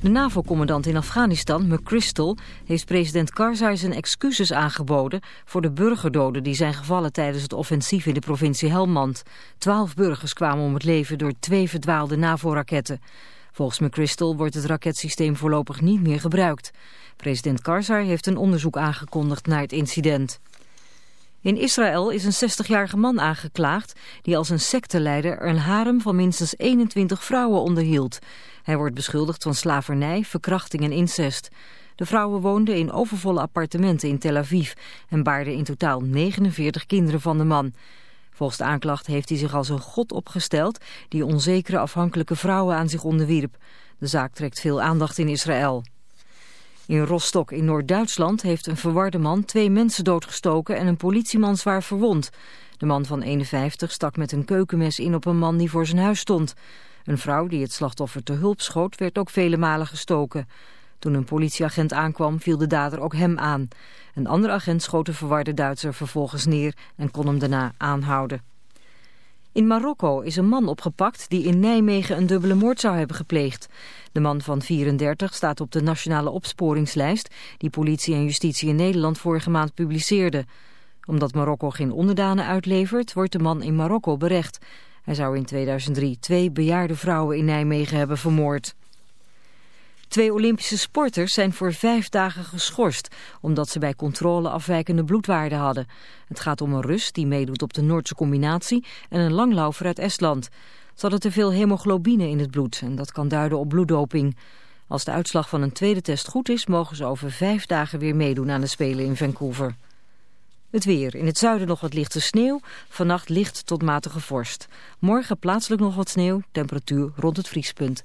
De NAVO-commandant in Afghanistan, McChrystal, heeft president Karzai zijn excuses aangeboden voor de burgerdoden die zijn gevallen tijdens het offensief in de provincie Helmand. Twaalf burgers kwamen om het leven door twee verdwaalde NAVO-raketten. Volgens McChrystal wordt het raketsysteem voorlopig niet meer gebruikt. President Karzai heeft een onderzoek aangekondigd naar het incident. In Israël is een 60-jarige man aangeklaagd die als een secteleider een harem van minstens 21 vrouwen onderhield. Hij wordt beschuldigd van slavernij, verkrachting en incest. De vrouwen woonden in overvolle appartementen in Tel Aviv en baarden in totaal 49 kinderen van de man. Volgens de aanklacht heeft hij zich als een god opgesteld die onzekere afhankelijke vrouwen aan zich onderwierp. De zaak trekt veel aandacht in Israël. In Rostock in Noord-Duitsland heeft een verwarde man twee mensen doodgestoken en een politieman zwaar verwond. De man van 51 stak met een keukenmes in op een man die voor zijn huis stond. Een vrouw die het slachtoffer te hulp schoot werd ook vele malen gestoken. Toen een politieagent aankwam viel de dader ook hem aan. Een andere agent schoot de verwarde Duitser vervolgens neer en kon hem daarna aanhouden. In Marokko is een man opgepakt die in Nijmegen een dubbele moord zou hebben gepleegd. De man van 34 staat op de nationale opsporingslijst die politie en justitie in Nederland vorige maand publiceerde. Omdat Marokko geen onderdanen uitlevert, wordt de man in Marokko berecht. Hij zou in 2003 twee bejaarde vrouwen in Nijmegen hebben vermoord. Twee Olympische sporters zijn voor vijf dagen geschorst... omdat ze bij controle afwijkende bloedwaarden hadden. Het gaat om een Rus die meedoet op de Noordse combinatie... en een langlaufer uit Estland. Ze hadden te veel hemoglobine in het bloed... en dat kan duiden op bloeddoping. Als de uitslag van een tweede test goed is... mogen ze over vijf dagen weer meedoen aan de Spelen in Vancouver. Het weer. In het zuiden nog wat lichte sneeuw. Vannacht licht tot matige vorst. Morgen plaatselijk nog wat sneeuw. Temperatuur rond het vriespunt.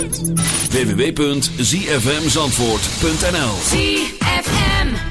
www.zfmzandvoort.nl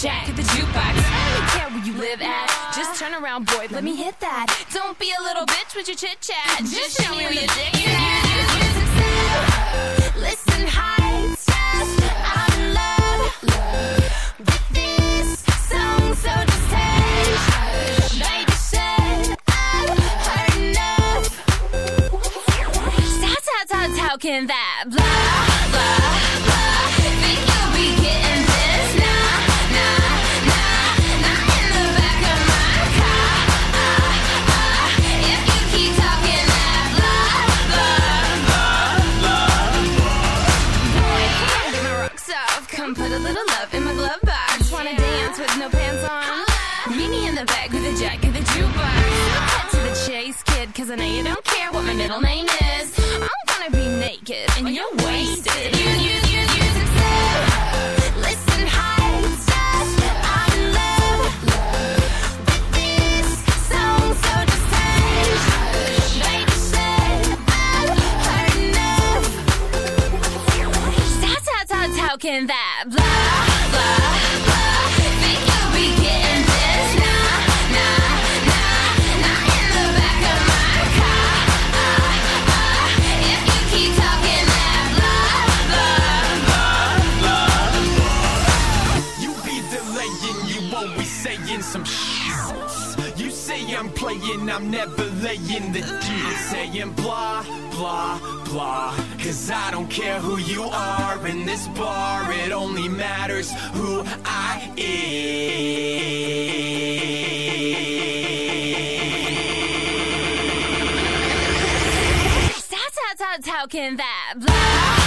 Jack of the jukebox. I don't care where you live at. Just turn around, boy, let me hit that. Don't be a little bitch with your chit chat. Just show me your dick talking that blah, blah, blah. Think you'll be getting this? Nah, nah, nah, not in the back of my car. Uh, uh, uh. If you keep talking that blah, blah, blah. blah. You be delaying, you always saying some shit. You say I'm playing, I'm never laying the deal. Saying blah, blah, blah. Cause I don't care who you are in this bar, it only matters who I am. Stop, stop, stop talking that blah,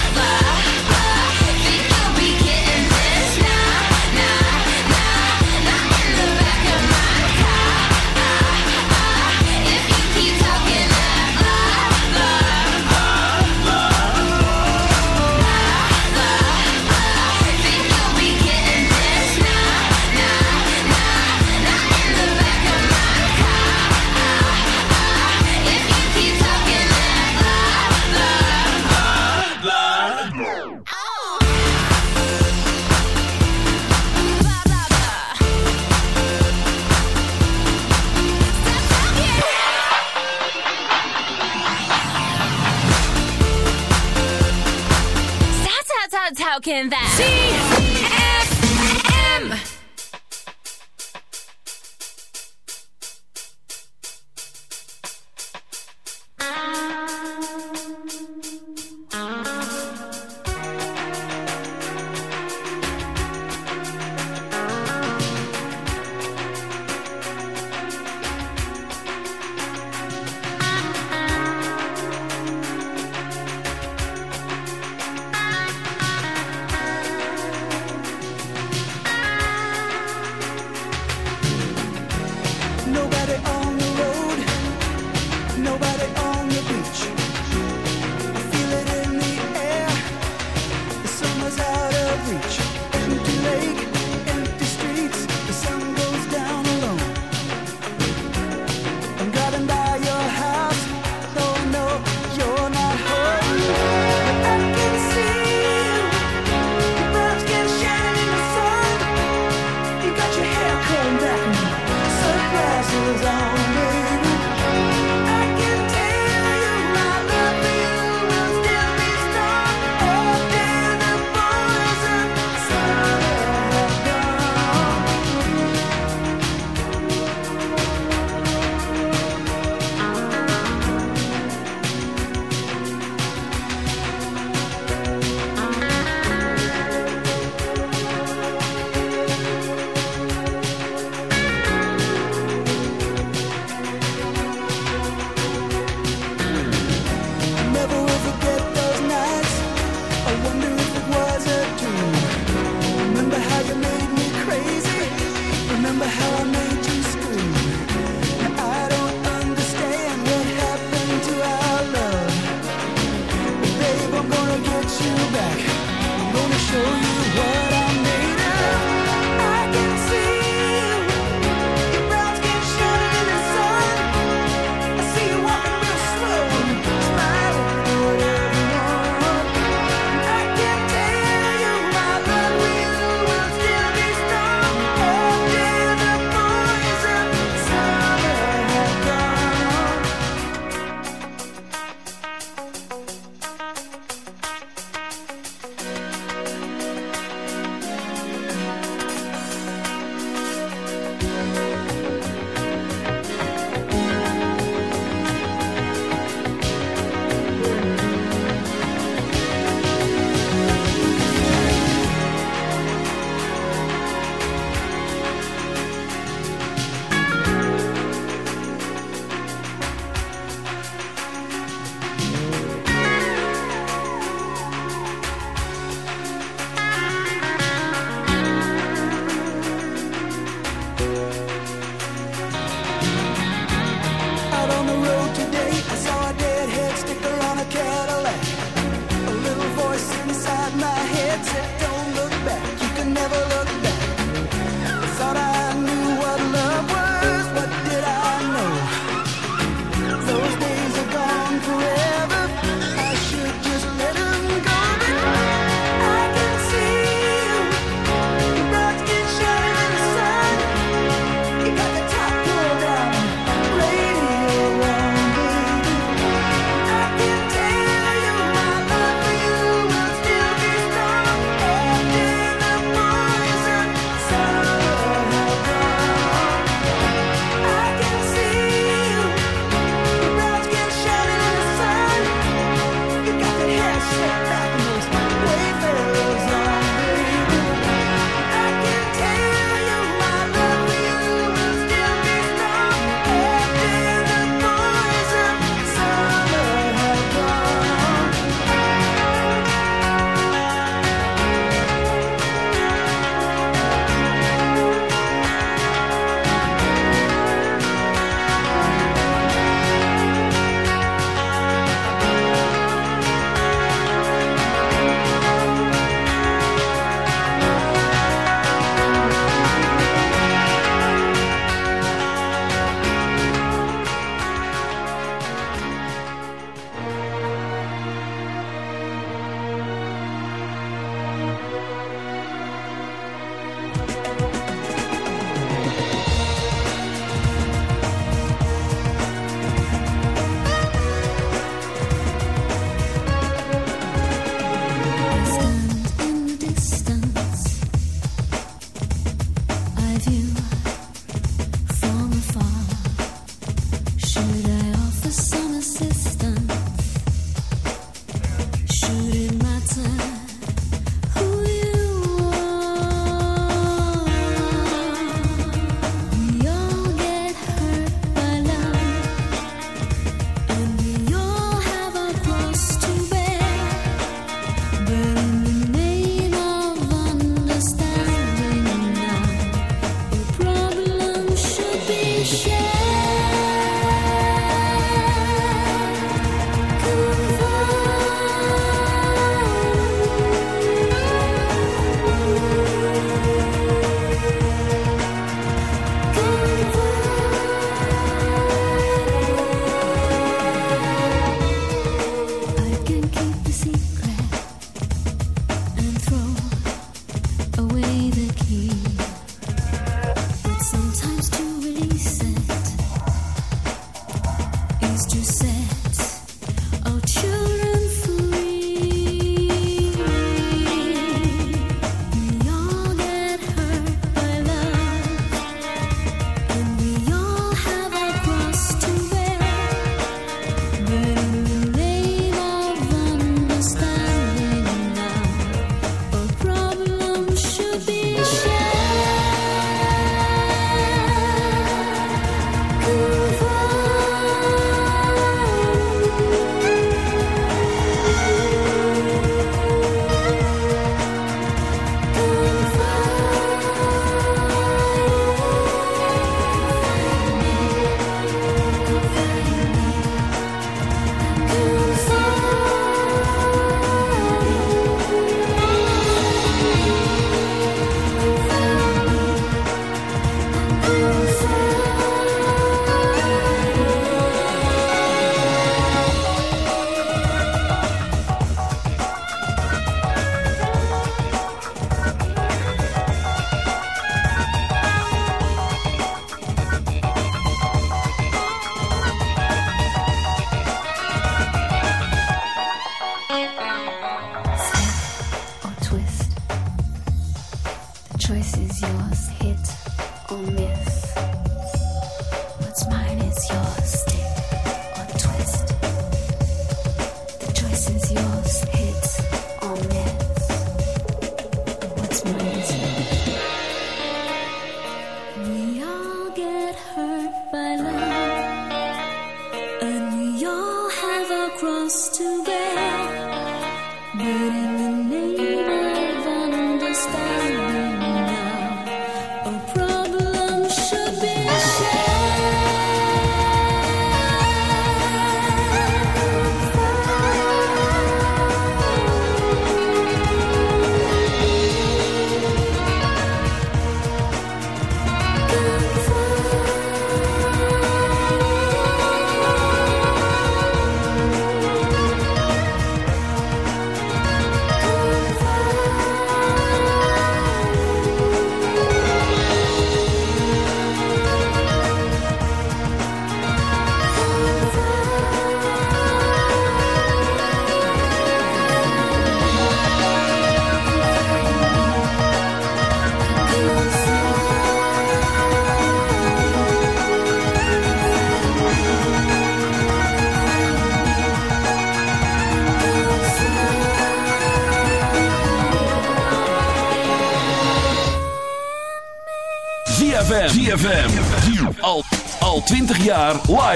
It's money.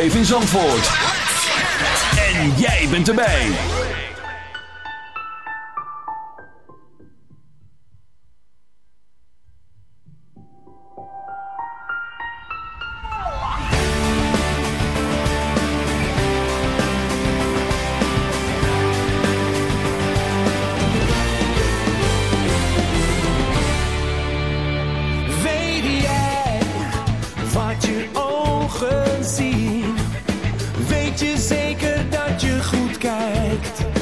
live in Zandvoort. En jij bent erbij. wat je ogen zien je zeker dat je goed kijkt?